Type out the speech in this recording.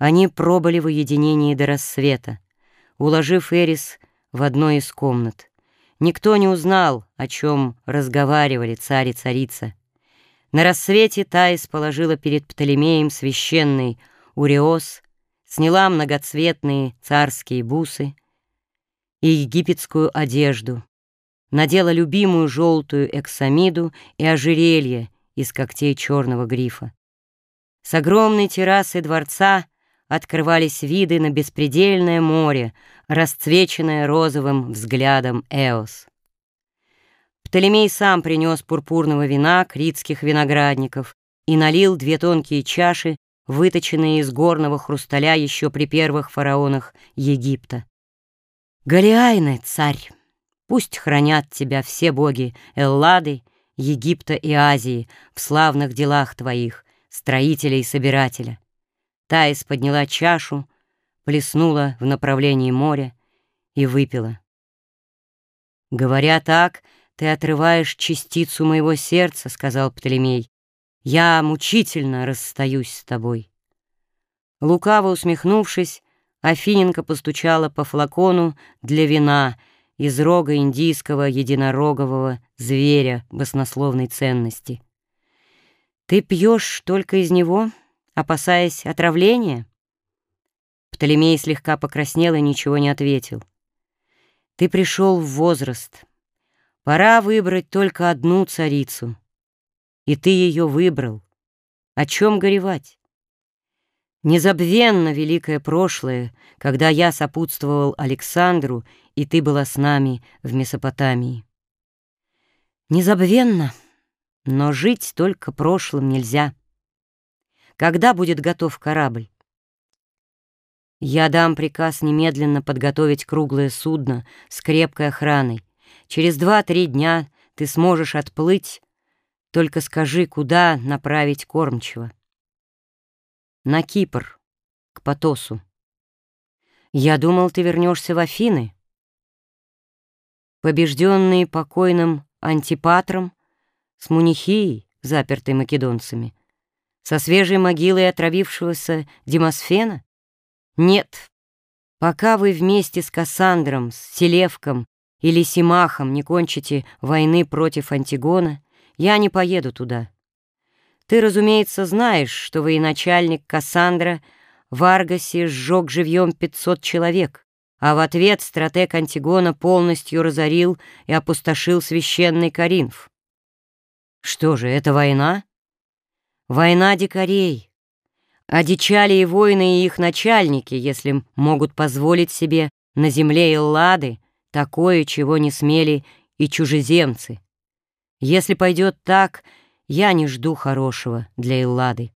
Они пробыли в уединении до рассвета, уложив Эрис в одной из комнат. Никто не узнал, о чем разговаривали царь и царица. На рассвете Таис положила перед Птолемеем священный уреос, сняла многоцветные царские бусы и египетскую одежду, надела любимую желтую эксамиду и ожерелье из когтей черного грифа. С огромной террасы дворца открывались виды на беспредельное море, расцвеченное розовым взглядом Эос. Птолемей сам принес пурпурного вина критских виноградников и налил две тонкие чаши, выточенные из горного хрусталя еще при первых фараонах Египта. «Галиайны, царь, пусть хранят тебя все боги Эллады, Египта и Азии в славных делах твоих, строителя и собирателя. Таис подняла чашу, плеснула в направлении моря и выпила. «Говоря так, ты отрываешь частицу моего сердца», — сказал Птолемей. «Я мучительно расстаюсь с тобой». Лукаво усмехнувшись, Афиненко постучала по флакону для вина из рога индийского единорогового зверя баснословной ценности. «Ты пьешь только из него?» Опасаясь отравления?» Птолемей слегка покраснел и ничего не ответил. «Ты пришел в возраст. Пора выбрать только одну царицу. И ты ее выбрал. О чем горевать? Незабвенно великое прошлое, когда я сопутствовал Александру, и ты была с нами в Месопотамии. Незабвенно, но жить только прошлым нельзя. Когда будет готов корабль? Я дам приказ немедленно подготовить круглое судно с крепкой охраной. Через два-три дня ты сможешь отплыть, только скажи, куда направить кормчего. На Кипр, к Потосу. Я думал, ты вернешься в Афины. Побежденные покойным Антипатром с Мунихией, запертой македонцами, со свежей могилой отравившегося Демосфена? Нет. Пока вы вместе с Кассандром, с Селевком или Симахом не кончите войны против Антигона, я не поеду туда. Ты, разумеется, знаешь, что военачальник Кассандра в Аргасе сжег живьем 500 человек, а в ответ стратег Антигона полностью разорил и опустошил священный Каринф. Что же, это война? Война дикарей. Одичали и воины и их начальники, если могут позволить себе на земле Эллады такое, чего не смели и чужеземцы. Если пойдет так, я не жду хорошего для Эллады.